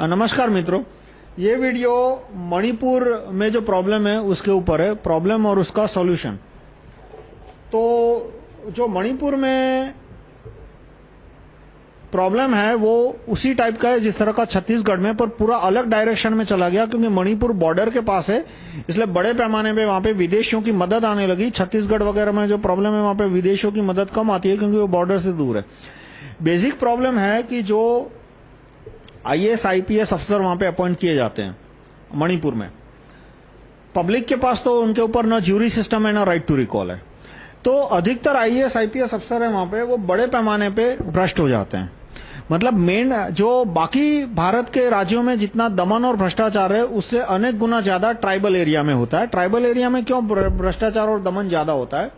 नमस्कार मित्रों। ये वीडियो मणिपुर में जो प्रॉब्लम है, उसके ऊपर है। प्रॉब्लम और उसका सॉल्यूशन तो जो मणिपुर में प्रॉब्लम है, वो उसी टाइप का है, जिस तरह का छत्तीसगढ़ में, पर पूरा अलग डायरेक्शन में चला गया, क्योंकि मणिपुर बॉर्डर के पास है। इसलिए बड़े पैमाने पे वहाँ पे विदेशियों की मदद आने लगी। छत्तीसगढ़ वगैरह में जो प्रॉब्लम है, वहाँ पे विदेशियों की मदद कम आती है, क्योंकि वो बॉर्डर से दूर है। बेसिक प्रॉब्लम है कि जो आईएएस आईपीएस अफसर वहाँ पे अपॉइंट किए जाते हैं, मणिपुर में। पब्लिक के पास तो उनके ऊपर ना ज्यूरी सिस्टम है, ना राइट टू रिकॉल है। तो अधिकतर आईएएस आईपीएस अफसर है वहाँ पे, वो बड़े पैमाने पे भ्रष्ट हो जाते हैं। मतलब मेन जो बाकी भारत के राज्यों में जितना दमन और भ्रष्टाचार है, उससे अनेक गुना ज़्यादा ट्राइबल एरिया में होता है। ट्राइबल एरिया में क्यों भ्रष्टाचार और दमन ज़्यादा होता है?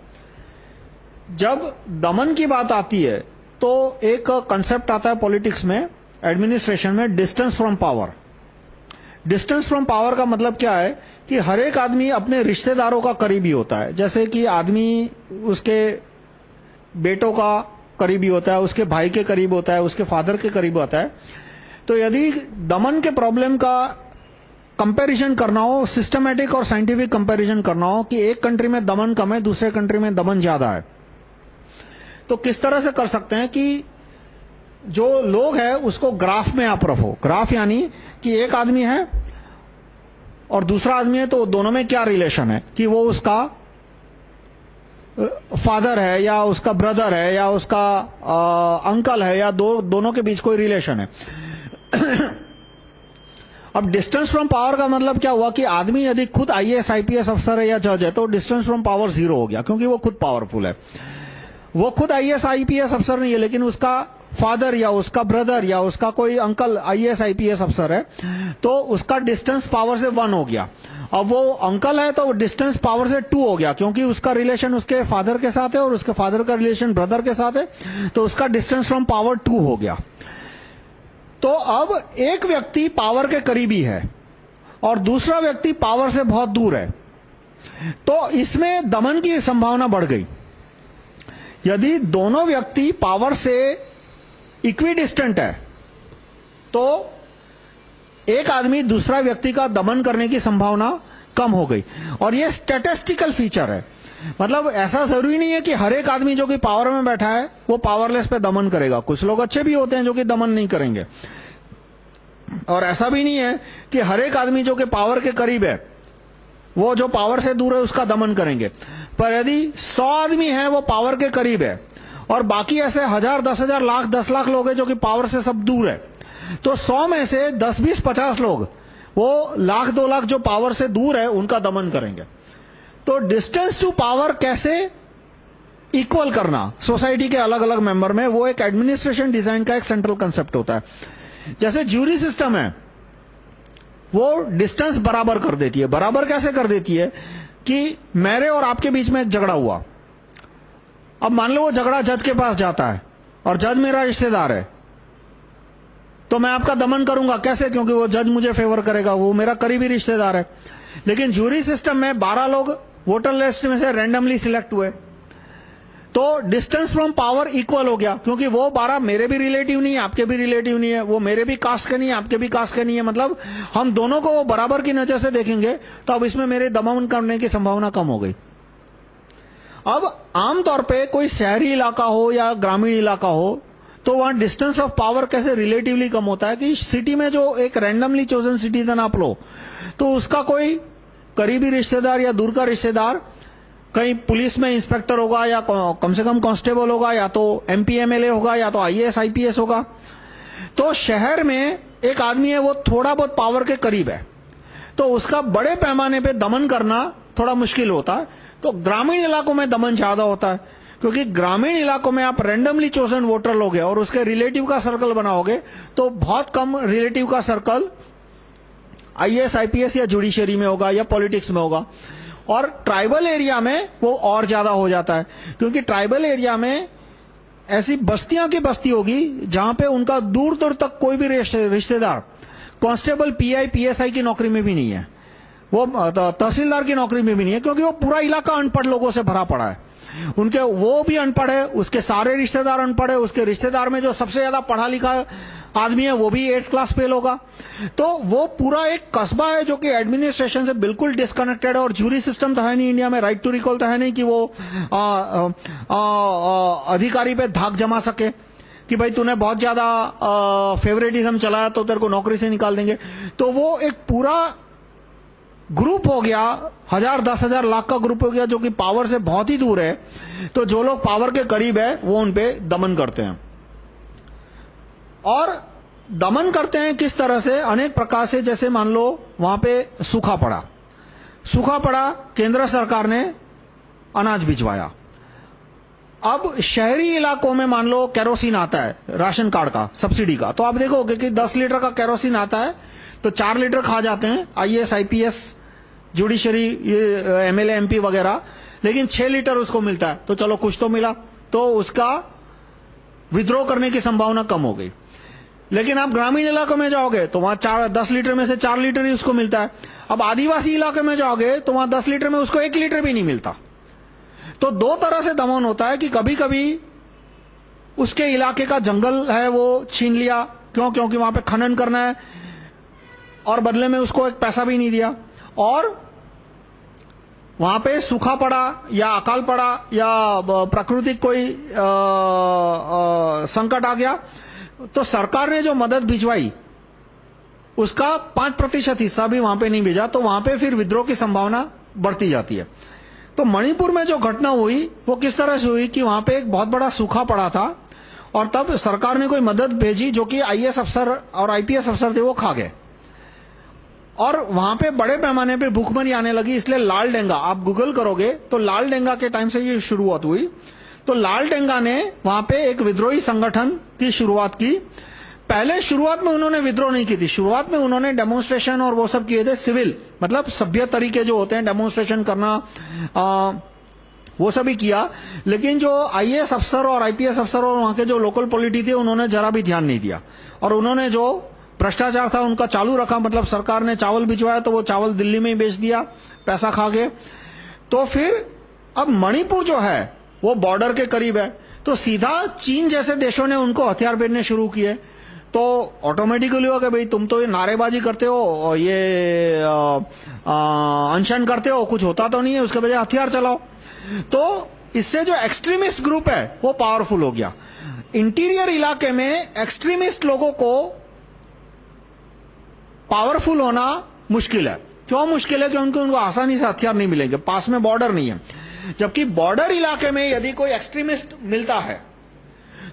जब दमन की बात आती है तो एक कंसेप्ट आता है पॉलिटिक्स में एडमिनिस्ट्रेशन में distance from power. Distance from power का मतलब क्या है कि हर एक आदमी अपने रिश्तेदारों का करीबी होता है। जैसे कि आदमी उसके बेटों का करीबी होता है, उसके भाई के करीब होता है, उसके फादर के करीब होता है। तो यदि दमन के प्रॉब्लम का कंपैरिजन करना हो सिस्टमैटिक और साइंटिफिक कंपैरिजन करना हो कि एक कंट्री में दमन कम है, दूसरे कंट्री में दमन ज़्यादा है तो किस तरह से कर सकते हैं कि जो लोग है उसको ग्राफ में आप रखो। ग्राफ यानी कि एक आदमी है और दूसरा आदमी है तो दोनों में क्या रिलेशन है? कि वो उसका फादर है या उसका ब्रदर है या उसका आ, अंकल है या दो दोनों के बीच कोई रिलेशन है। अब डिस्टेंस फ्रॉम पावर का मतलब क्या हुआ कि आदमी यदि खुद आईएएस आईपीएस अफसर है या जज है तो डिस्टेंस फ्रॉम पावर ज़ीरो हो गया क्योंकि वो खुद पावरफुल है। वो खुद आईएएस आईपीएस अफसर नहीं है लेकिन उसका फादर या उसका ब्रदर या उसका कोई अंकल आईएएस आईपीएस अफसर है तो उसका डिस्टेंस पावर से वन हो गया। अब वो अंकल है तो डिस्टेंस पावर से टू हो गया, क्योंकि उसका रिलेशन उसके फादर के साथ है और उसके फादर का रिलेशन ब्रदर के साथ है तो उसका डिस्टेंस फ्रॉम पावर टू हो गया। तो अब एक व्यक्ति पावर के करीबी है और दूसरा व्यक्ति पावर से बहुत दूर है। तो इसमें दमन की संभावना बढ़ गई। यदि दोनों व्यक्ति पावर से इक्विडिस्टेंट है। तो एक आदमी दूसरा व्यक्ति का दमन करने की संभावना कम हो गई। और ये स्टेटिस्टिकल फीचर है। मतलब ऐसा ज़रूरी नहीं है कि हर एक आदमी जो कि पावर में बैठा है, वो पावरलेस पे दमन करेगा। कुछ लोग अच्छे भी होते हैं जो कि दमन नहीं करेंगे। और ऐसा भी नहीं है कि हर एक आदमी जो कि पावर के करीब है, वो जो पावर से दूर है, उसका दमन करेंगे। पर यदि सौ आदमी है, वो पावर के करीब है और बाकी ऐसे हज़ार, दस हज़ार, लाख, दस लाख लोग हैं जो कि पावर से सब दूर है। तो सौ में से दस, बीस, पचास लोग, वो लाख, दो लाख जो पावर से दूर है, उनका दमन करेंगे। तो डिस्टेंस टू पावर कैसे इक्वल करना? सोसाइटी के अलग अलग मेंबर में वो एक एडमिनिस्ट्रेशन डिज़ाइन का एक सेंट्रल कंसेप्ट होता है। जैसे ज्यूरी सिस्टम है, वो डिस्टेंस बराबर कर देती है। बराबर कैसे कर देती है कि मेरे और आपके बीच में झगड़ा हुआ। अब मान लो वो झगड़ा जज के पास जाता है और जज मेरा रिश्तेदार है तो मैं आपका दमन करूँगा। कैसे? क्योंकि वो जज मुझे फेवर करेगा, वो मेरा करीबी रिश्तेदार है। लेकिन जूरी सिस्टम में 12 लोग वोटर लिस्ट में से रैंडमली सिलेक्ट हुए। तो डिस्टेंस फ्रॉम पावर इक्वल हो गया, क्योंकि वो 12 मेरे भी रिलेटिव नहीं है, आपके भी रिलेटिव नहीं है, वो मेरे भी कास्ट के नहीं है, आपके भी कास्ट के नहीं है। मतलब हम दोनों को वो बराबर की नज़र से देखेंगे तो अब इसमें मेरे दमन करने की संभावना कम हो गई। अब आमतौर पे कोई शहरी इलाका हो या ग्रामीण इलाका हो तो वहाँ डिस्टेंस ऑफ़ पावर कैसे रिलेटिवली कम होता है कि सिटी में जो एक रैंडमली चोजन सिटीजन आप लो तो उसका कोई करीबी रिश्तेदार या दूर का रिश्तेदार कहीं पुलिस में इंस्पेक्टर होगा या कम से कम कांस्टेबल होगा या तो एमपी एमएलए होगा या तो आईएएस आईपीएस होगा। तो शहर में एक आदमी है, वो थोड़ा बहुत पावर के करीब है। तो उसका बड़े पैमाने पे दमन करना थोड़ा मुश्किल होता। है तो ग्रामीण इलाकों में दमन ज़्यादा होता है, क्योंकि ग्रामीण इलाकों में आप रैंडमली चोजन वोटर लोगे और उसके रिलेटिव का सर्कल बनाओगे तो बहुत कम रिलेटिव का सर्कल आईएएस आईपीएस या जुडिशियरी में होगा या पॉलिटिक्स में होगा। और ट्राइबल एरिया में वो और ज़्यादा हो जाता है, क्योंकि ट्राइबल एरिया में ऐसी बस्तियाँ की बस्ती होगी जहाँ पे उनका दूर दूर तक कोई भी रिश्तेदार कांस्टेबल पीआई पीएसआई की नौकरी में भी नहीं है। वो तहसीलदार की नौकरी में भी नहीं है क्योंकि वो पूरा इलाका अनपढ़ लोगों से भरा पड़ा है। उनके वो भी अनपढ़ है उसके सारे रिश्तेदार अनपढ़ है उसके रिश्तेदार में जो सबसे ज़्यादा पढ़ा लिखा आदमी है वो भी एट्थ क्लास फेल होगा। तो वो पूरा एक कस्बा है जो कि एडमिनिस्ट्रेशन से बिल्कुल डिस्कनेक्टेड है और जूरी सिस्टम तो है नहीं इंडिया में राइट टू रिकॉल तो है नहीं कि वो आ, आ, आ, अधिकारी पे धाक जमा सके कि भाई तूने बहुत ज़्यादा फेवरेटिज्म चलाया तो तेरे को नौकरी से निकाल देंगे। तो वो एक पूरा ग्रुप हो गया, हज़ार, दस हज़ार, लाख का ग्रुप हो गया, जो कि पावर से बहुत ही दूर है तो जो लोग पावर के करीब है, वो उनपे दमन करते हैं। और दमन करते हैं किस तरह से? अनेक प्रकार से, जैसे मान लो, वहाँ पे सूखा पड़ा। सूखा पड़ा, केंद्र सरकार ने अनाज भिजवाया। अब शहरी इलाकों में मान लो, केरोसिन आता है, राशन कार्ड का, सब्सिडी का। तो आप देखोगे कि 10 लीटर का केरोसिन आता है तो 4 लीटर खा जाते हैं IAS IPS judiciary MLA MP वगैरह। लेकिन छह लीटर उसको मिलता है तो चलो कुछ तो मिला। तो उसका विद्रोह करने की संभावना कम हो गई। लेकिन आप ग्रामीण इलाकों में जाओगे तो वहाँ चार, दस लीटर में से चार लीटर ही उसको मिलता है। अब आदिवासी इलाके में जाओगे तो वहाँ दस लीटर में उसको एक लीटर भी नहीं मिलता। तो दो तरह से दमन होता है कि कभी कभी उसके इलाके का जंगल है वो छीन लिया, क्यों? क्योंकि वहाँ पे खनन करना है। और बदले में उसको एक पैसा भी नहीं दिया। और वहाँ पे सूखा पड़ा या अकाल पड़ा या प्राकृतिक कोई आ, आ, संकट आ गया तो सरकार ने जो मदद भिजवाई उसका पाँच प्रतिशत हिस्सा भी वहाँ पे नहीं भेजा तो वहाँ पे फिर विद्रोह की संभावना बढ़ती जाती है। तो मणिपुर में जो घटना हुई वो किस तरह से हुई कि वहाँ पे एक बहुत बड़ा सूखा पड़ा था और तब सरकार ने कोई मदद भेजी जो कि आईएएस अफसर और आईपीएस अफसर थे वो खा गए। और वहाँ पे बड़े पैमाने पे भूखमरी आने लगी इसलिए लाल डेंगा। आप गूगल करोगे तो लाल डेंगा के टाइम से ये शुरुआत हुई। तो लाल डेंगा ने वहाँ पे एक विद्रोही संगठन की शुरुआत की। पहले शुरुआत में उन्होंने विद्रोह नहीं की थी। शुरुआत में उन्होंने डेमोन्स्ट्रेशन और वो सब किए थे सिविल मतलब सभ्य तरीके जो होते हैं डेमोन्स्ट्रेशन करना आ, वो सभी किया। लेकिन जो आईएएस अफसर और आईपीएस अफसर और वहाँ के जो लोकल पॉलिटी थे उन्होंने जरा भी ध्यान नहीं दिया। और उन्होंने जो भ्रष्टाचार था, उनका चालू रखा मतलब सरकार ने चावल भिजवाया तो वो चावल दिल्ली में ही बेच दिया, पैसा खा गए तो फिर, अब मणिपुर जो है, वो बॉर्डर के करीब है। तो सीधा चीन जैसे देशों ने उनको हथियार भेजने शुरू किए। तो ऑटोमेटिकली होगा भाई, तुम तो ये नारेबाजी करते हो ये अनशन करते हो, कुछ होता तो नहीं है, उसके बजाय हथियार चलाओ। तो इससे जो एक्सट्रीमिस्ट ग्रुप है, वो पावरफुल हो गया। इंटीरियर इलाके में एक्सट्रीमिस्ट लोगों को पावरफुल होना मुश्किल है। क्यों मुश्किल है? क्योंकि उनको आसानी से हथियार नहीं मिलेंगे। पास में बॉर्डर नहीं है। जबकि बॉर्डर इलाके में यदि कोई एक्सट्रीमिस्ट मिलता है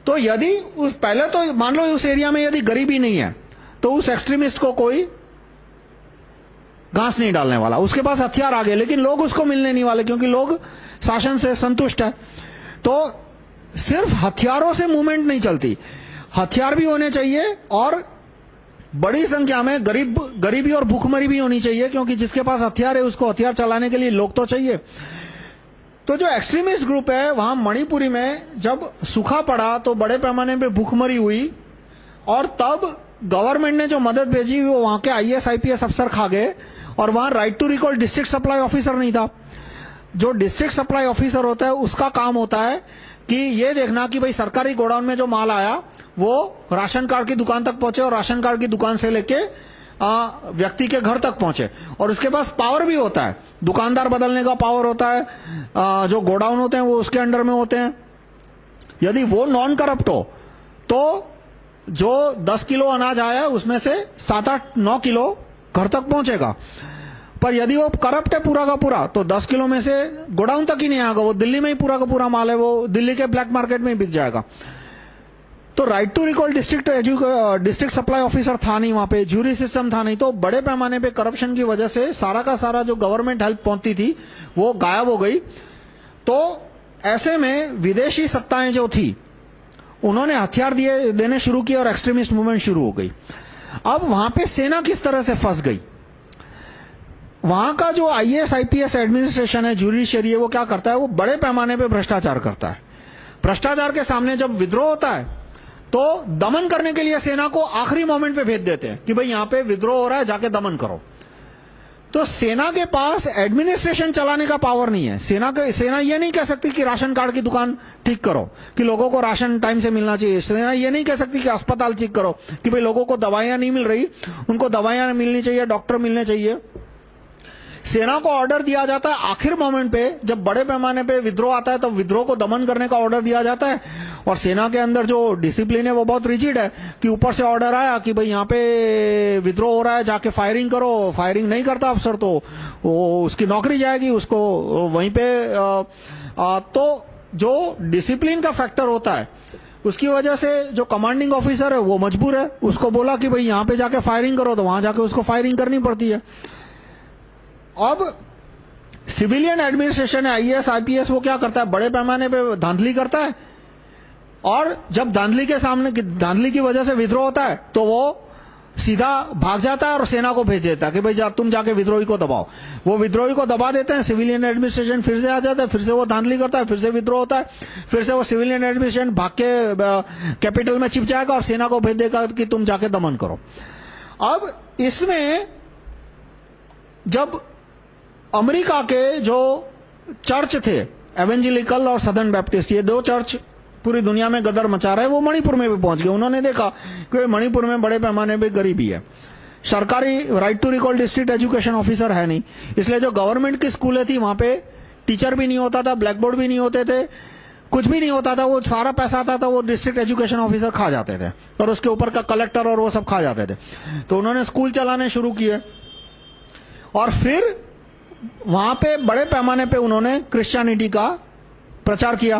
तो यदि उस, पहले तो मान लो उस एरिया में यदि गरीबी नहीं है तो उस एक्सट्रीमिस्ट को कोई घास नहीं डालने वाला। उसके पास हथियार आ गए, लेकिन लोग उसको मिलने नहीं वाले, क्योंकि लोग शासन से संतुष्ट है। तो सिर्फ़ हथियारों से मूवमेंट नहीं चलती। हथियार भी होने चाहिए और बड़ी संख्या में गरीब, गरीबी और भूखमरी भी होनी चाहिए, क्योंकि जिसके पास हथियार है, उसको हथियार चलाने के लिए लोग तो चाहिए। तो जो एक्सट्रीमिस्ट ग्रुप है, वहाँ मणिपुरी में जब सूखा पड़ा तो बड़े पैमाने पे भूखमरी हुई, और तब गवर्नमेंट ने जो मदद भेजी, वो वहाँ के आईएएस आईपीएस अफसर खा गए, और वहाँ right to recall district supply officer नहीं था। जो डिस्ट्रिक्ट सप्लाई ऑफिसर होता है, उसका काम होता है कि ये देखना कि भाई सरकारी गोडाउन में जो माल आया वो राशन कार्ड की दुकान तक पहुँचे और राशन कार्ड की दुकान से लेके व्यक्ति के घर तक पहुँचे। और उसके पास पावर भी होता है। दुकानदार बदलने का पावर होता है। आ, जो गोडाउन होते हैं वो उसके अंडर में होते हैं। यदि वो नॉन करप्ट हो तो जो 10 किलो अनाज आया उसमें से 7-8 9 किलो घर तक पहुंचेगा। पर यदि वो करप्ट है पूरा का पूरा तो 10 किलो में से गोडाउन तक ही नहीं आएगा। वो दिल्ली में ही पूरा का पूरा माल है वो दिल्ली के ब्लैक मार्केट में ही बिक जाएगा। तो right to recall district district supply officer था नहीं, वहाँ पे ज्यूरी सिस्टम था नहीं तो बड़े पैमाने पे करप्शन की वजह से सारा का सारा जो गवर्नमेंट हेल्प पहुँचती थी, वो गायब हो गई। तो ऐसे में विदेशी सत्ताएँ जो थी, उन्होंने हथियार दिए, देने शुरू किए और एक्सट्रीमिस्ट मूवमेंट शुरू हो गई। अब वहाँ पे सेना किस तरह से फंस गई? वहाँ का जो आईएएस आईपीएस एडमिनिस्ट्रेशन है जुडिशरी है, वो क्या करता है? वो बड़े पैमाने पे भ्रष्टाचार करता है। भ्रष्टाचार के सामने जब विद्रोह होता है तो दमन करने के लिए सेना को आखिरी मोमेंट पे भेज देते हैं कि भाई यहाँ पे विद्रोह हो रहा है, जाके दमन करो। तो सेना के पास एडमिनिस्ट्रेशन चलाने का पावर नहीं है। सेना के, सेना ये नहीं कह सकती कि राशन कार्ड की दुकान ठीक करो, कि लोगों को राशन टाइम से मिलना चाहिए। सेना ये नहीं कह सकती कि अस्पताल ठीक करो, कि भाई लोगों को दवाइयाँ नहीं मिल रही, उनको दवाइयाँ मिलनी चाहिए डॉक्टर मिलने चाहिए। सेना को ऑर्डर दिया जाता है आखिर मोमेंट पे जब बड़े पैमाने पे विद्रोह आता है तो विद्रोह को दमन करने का ऑर्डर दिया जाता है। और सेना के अंदर जो डिसिप्लिन है वो बहुत रिजिड है कि ऊपर से ऑर्डर आया कि भाई यहाँ पे विद्रोह हो रहा है जाके फायरिंग करो। फायरिंग नहीं करता अफसर तो वो उसकी नौकरी जाएगी उसको वहीं पे आ, आ, तो जो डिसिप्लिन का फैक्टर होता है उसकी वजह से जो कमांडिंग ऑफिसर है वो मजबूर है। उसको बोला कि भाई यहाँ पे जाके फायरिंग करो तो वहाँ जाके उसको फायरिंग करनी पड़ती है। अब सिविलियन एडमिनिस्ट्रेशन है आईएएस आईपीएस वो क्या करता है? बड़े पैमाने पे धांधली करता है। और जब धांधली के सामने धांधली की वजह से विद्रोह होता है तो वो सीधा भाग जाता है और सेना को भेज देता है कि भाई जा, तुम जाके विद्रोही को दबाओ। वो विद्रोही को दबा देते हैं सिविलियन एडमिनिस्ट्रेशन फिर से आ जाता है फिर से वो धांधली करता है फिर से विद्रोह होता है फिर से वो सिविलियन एडमिनिस्ट्रेशन भाग के कैपिटल में छिप जाएगा और सेना को भेज देगा कि तुम जाके दमन करो। अब इसमें जब अमेरिका के जो चर्च थे एवेंजिलिकल और सदर्न बैप्टिस्ट ये दो चर्च पूरी दुनिया में गदर मचा रहे, वो मणिपुर में भी पहुँच गए। उन्होंने देखा कि मणिपुर में बड़े पैमाने पे गरीबी है। सरकारी right to recall district education officer है नहीं। इसलिए जो गवर्नमेंट की स्कूलें थी, वहाँ पे टीचर भी नहीं होता था ब्लैक बोर्ड भी नहीं होते थे, कुछ भी नहीं होता था, वो सारा पैसा आता था, वो डिस्ट्रिक्ट एजुकेशन ऑफिसर खा जाते थे। और उसके ऊपर का कलेक्टर और वो सब खा जाते थे। तो उन्होंने स्कूल चलाने शुरू किए। और फिर वहाँ पे बड़े पैमाने पे उन्होंने क्रिश्चियनिटी का प्रचार किया।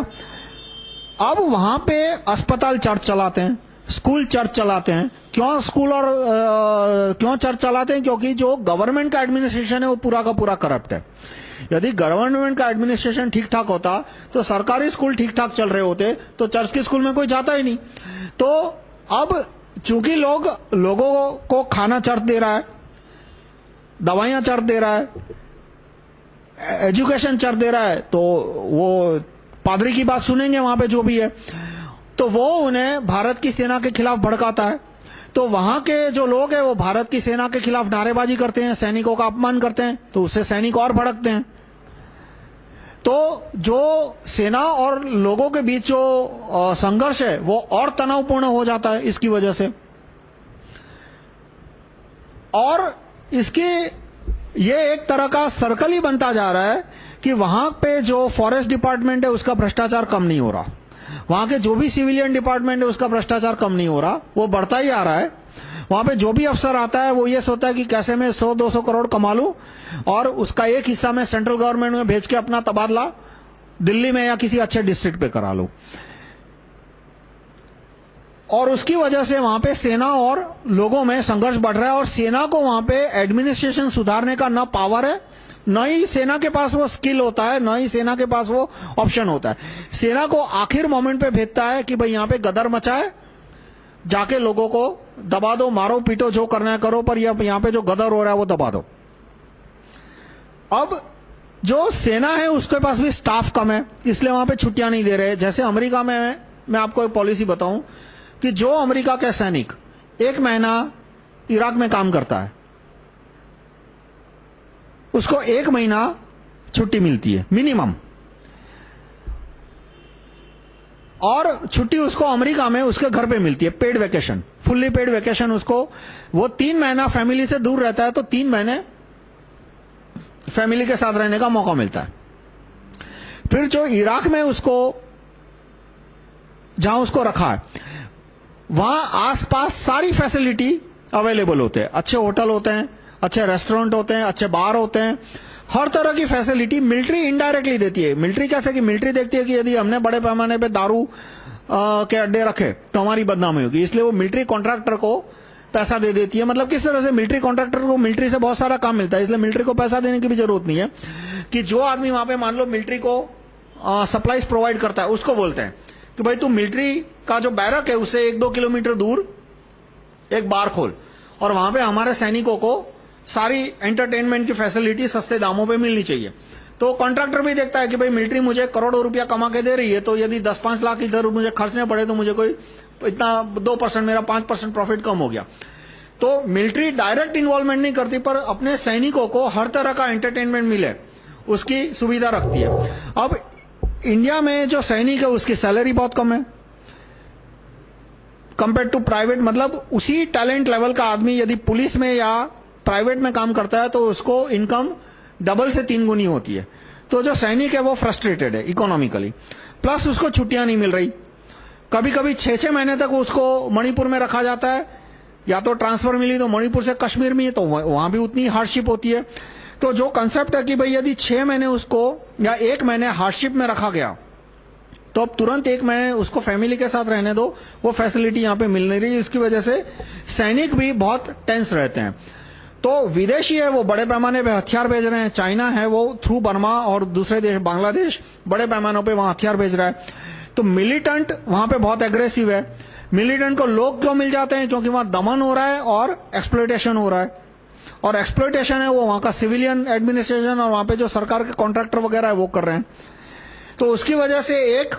अब वहाँ पे अस्पताल चर्च चलाते हैं स्कूल चर्च चलाते हैं। क्यों स्कूल और आ, क्यों चर्च चलाते हैं? क्योंकि जो गवर्नमेंट का एडमिनिस्ट्रेशन है वो पूरा का पूरा करप्ट है। यदि गवर्नमेंट का एडमिनिस्ट्रेशन ठीक ठाक होता तो सरकारी स्कूल ठीक ठाक चल रहे होते तो चर्च के स्कूल में कोई जाता ही नहीं। तो अब चूँकि लोग लोगों को खाना चर्च दे रहा है दवाइयाँ चर्च दे रहा है एजुकेशन चर दे रहा है तो वो पादरी की बात सुनेंगे वहाँ पे जो भी है। तो वो उन्हें भारत की सेना के खिलाफ भड़काता है। तो वहाँ के जो लोग हैं, वो भारत की सेना के खिलाफ नारेबाजी करते हैं, सैनिकों का अपमान करते हैं तो उससे सैनिक और भड़कते हैं। तो जो सेना और लोगों के बीच जो संघर्ष है, वो और तनावपूर्ण हो जाता है इसकी वजह से। और इसके ये एक तरह का सर्कल ही बनता जा रहा है कि वहाँ पे जो फॉरेस्ट डिपार्टमेंट है, उसका भ्रष्टाचार कम नहीं हो रहा। वहाँ के जो भी सिविलियन डिपार्टमेंट है, उसका भ्रष्टाचार कम नहीं हो रहा। वो बढ़ता ही आ रहा है। वहाँ पे जो भी अफसर आता है, वो ये सोचता है कि कैसे मैं 100-200 करोड़ कमा लू और उसका एक हिस्सा मैं सेंट्रल गवर्नमेंट में भेज के अपना तबादला दिल्ली में या किसी अच्छे डिस्ट्रिक्ट पे करा लू। और उसकी वजह से वहाँ पे सेना और लोगों में संघर्ष बढ़ रहा है और सेना को वहाँ पे एडमिनिस्ट्रेशन सुधारने का न पावर है, न ही सेना के पास वो स्किल होता है, न ही सेना के पास वो ऑप्शन होता है। सेना को आखिर मोमेंट पे भेजता है कि भाई यहाँ पे गदर मचाए, जाके लोगों को दबा दो, मारो, पीटो, जो करना है करो, पर यहाँ पे जो गदर हो रहा है वो दबा दो। अब जो सेना है उसके पास भी स्टाफ कम है, इसलिए वहाँ पे छुट्टियाँ नहीं दे रहे। जैसे अमेरिका में मैं आपको एक पॉलिसी बताऊँ कि जो अमेरिका के सैनिक एक महीना इराक में काम करता है, उसको एक महीना छुट्टी मिलती है, मिनिमम। और छुट्टी उसको अमेरिका में उसके घर पे मिलती है, paid vacation, fully paid vacation उसको, वो तीन महीना फैमिली से दूर रहता है तो तीन महीने फैमिली के साथ रहने का मौका मिलता है। फिर जो इराक में उसको, जहाँ उसको रखा है वहाँ आसपास सारी फैसिलिटी अवेलेबल होते हैं। अच्छे होटल होते हैं अच्छे रेस्टोरेंट होते हैं अच्छे बार होते हैं। हर तरह की फैसिलिटी मिलिट्री इनडायरेक्टली देती है। मिलिट्री कैसे कि मिलिट्री देखती है कि यदि हमने बड़े पैमाने पे दारू आ, के अड्डे रखे तो हमारी बदनामी होगी। इसलिए वो मिलिट्री कॉन्ट्रैक्टर को पैसा दे देती है। मतलब किस तरह से मिलिट्री कॉन्ट्रैक्टर को मिलिट्री से बहुत सारा काम मिलता है। इसलिए मिलिट्री को पैसा देने की भी ज़रूरत नहीं है कि जो आदमी वहाँ पे मान लो मिलिट्री को सप्लाईज प्रोवाइड करता है उसको बोलते हैं। कि भाई तू मिलिट्री का जो बैरक है, उससे एक दो किलोमीटर दूर एक बार खोल। और वहाँ पे हमारे सैनिकों को सारी एंटरटेनमेंट की फैसिलिटी सस्ते दामों पे मिलनी चाहिए। तो कॉन्ट्रैक्टर भी देखता है कि भाई मिलिट्री मुझे करोड़ों रुपया कमा के दे रही है तो यदि 10-5 लाख इधर मुझे खर्चने पड़े तो मुझे कोई इतना दो परसेंट मेरा पाँच परसेंट प्रॉफिट कम हो गया। तो मिलिट्री डायरेक्ट इन्वॉल्वमेंट नहीं करती, पर अपने सैनिकों को हर तरह का एंटरटेनमेंट मिले, उसकी सुविधा रखती है। अब इंडिया में जो सैनिक है, उसकी सैलरी बहुत कम है। कंपेयर टू प्राइवेट मतलब उसी टैलेंट लेवल का आदमी यदि पुलिस में या प्राइवेट में काम करता है तो उसको इनकम डबल से तीन गुनी होती है। तो जो सैनिक है, वो फ्रस्ट्रेटेड है इकोनॉमिकली प्लस उसको छुट्टियाँ नहीं मिल रही। कभी कभी छह छह महीने तक उसको मणिपुर में रखा जाता है। या तो ट्रांसफ़र मिली तो मणिपुर से कश्मीर में तो वहाँ भी उतनी हार्डशिप होती है। तो जो कंसेप्ट है कि भाई यदि छह महीने उसको या एक महीने हार्डशिप में रखा गया तो अब तुरंत एक महीने उसको फैमिली के साथ रहने दो। वो फैसिलिटी यहाँ पे मिल नहीं रही इसकी वजह से सैनिक भी बहुत टेंस रहते हैं। तो विदेशी है वो, बड़े पैमाने पे हथियार भेज रहे हैं। चाइना है वो थ्रू बर्मा और दूसरे देश, बांग्लादेश, बड़े पैमानों पे वहाँ हथियार भेज रहा है। तो मिलिटेंट वहाँ पे बहुत एग्रेसिव है। मिलिटेंट को लोग क्यों मिल जाते हैं? क्योंकि वहाँ दमन हो रहा है और एक्सप्लोइटेशन हो रहा है। और एक्सप्लोइटेशन है, वो वहाँ का सिविलियन एडमिनिस्ट्रेशन और वहाँ पे जो सरकार के कॉन्ट्रैक्टर वगैरह है, वो कर रहे हैं। तो उसकी वजह से एक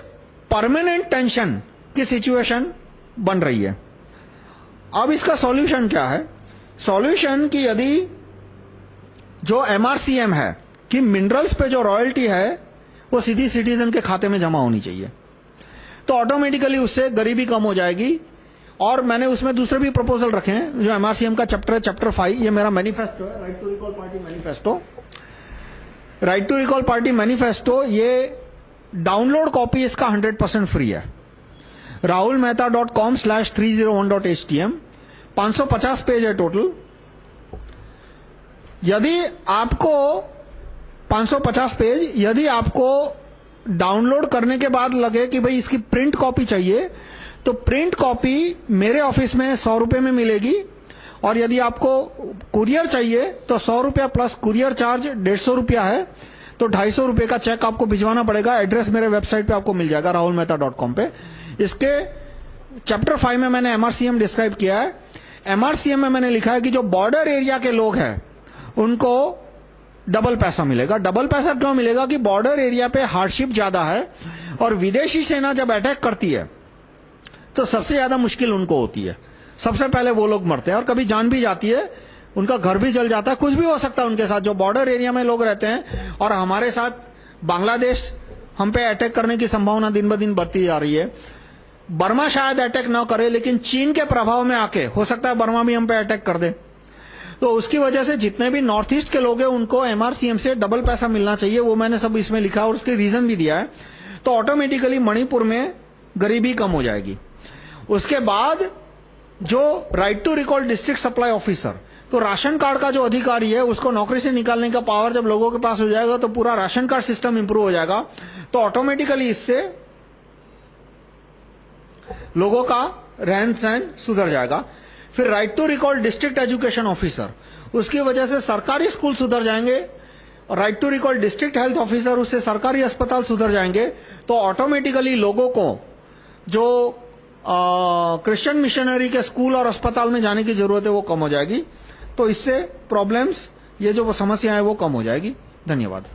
परमानेंट टेंशन की सिचुएशन बन रही है। अब इसका सॉल्यूशन क्या है? सॉल्यूशन कि यदि जो एमआरसीएम है, कि मिनरल्स पे जो रॉयल्टी है, वो सीधी सिटीजन के खाते में जमा होनी चाहिए। तो ऑटोमेटिकली उससे गरीबी कम हो जाएगी और मैंने उसमें दूसरे भी प्रपोजल रखे हैं, जो एमआरसीएम का चैप्टर है चैप्टर फाइव ये मेरा मैनिफेस्टो है right to recall party manifesto right to recall party manifesto ये डाउनलोड कॉपी इसका 100 परसेंट फ्री है। Rahul Mehta dot com slash three zero one dot H T M पाँच सौ पचास पेज है टोटल यदि आपको 550 पेज यदि आपको डाउनलोड करने के बाद लगे कि भाई इसकी प्रिंट कॉपी चाहिए तो प्रिंट कॉपी मेरे ऑफ़िस में सौ रुपए में मिलेगी। और यदि आपको कुरियर चाहिए तो सौ रुपया प्लस कुरियर चार्ज डेढ़ सौ रुपया है। तो ढाई सौ रुपए का चेक आपको भिजवाना पड़ेगा। एड्रेस मेरे वेबसाइट पे आपको मिल जाएगा राहुल मेहता डॉट कॉम पे। इसके चैप्टर फाइव में मैंने एमआरसीएम डिस्क्राइब किया है। एमआरसीएम में मैंने लिखा है कि जो बॉर्डर एरिया के लोग हैं, उनको डबल पैसा मिलेगा। डबल पैसा क्यों मिलेगा कि बॉर्डर एरिया पे हार्डशिप ज़्यादा है और विदेशी सेना जब अटैक करती है तो सबसे ज़्यादा मुश्किल उनको होती है। सबसे पहले वो लोग मरते हैं और कभी जान भी जाती है, उनका घर भी जल जाता है, कुछ भी हो सकता है उनके साथ। जो बॉर्डर एरिया में लोग रहते हैं और हमारे साथ बांग्लादेश हम पे अटैक करने की संभावना दिन ब दिन बढ़ती जा रही है। बर्मा शायद अटैक ना करे, लेकिन चीन के प्रभाव में आके, हो सकता है बर्मा भी हम पे अटैक कर दे। तो उसकी वजह से जितने भी नॉर्थ ईस्ट के लोग हैं, उनको एमआरसीएम से डबल पैसा मिलना चाहिए, वो मैंने सब इसमें लिखा और उसके रीजन भी दिया है। तो ऑटोमेटिकली मणिपुर में गरीबी कम हो जाएगी। उसके बाद जो right to recall district supply officer तो राशन कार्ड का जो अधिकारी है, उसको नौकरी से निकालने का पावर जब लोगों के पास हो जाएगा तो पूरा राशन कार्ड सिस्टम इंप्रूव हो जाएगा तो ऑटोमेटिकली इससे लोगों का रहन सहन सुधर जाएगा। फिर right to recall district education officer उसकी वजह से सरकारी स्कूल सुधर जाएँगे right to recall district health officer उससे सरकारी अस्पताल सुधर जाएँगे तो ऑटोमेटिकली लोगों को जो क्रिश्चियन मिशनरी के स्कूल और अस्पताल में जाने की ज़रूरत है, वो कम हो जाएगी। तो इससे प्रॉब्लम्स ये जो समस्या है, वो कम हो जाएगी। धन्यवाद।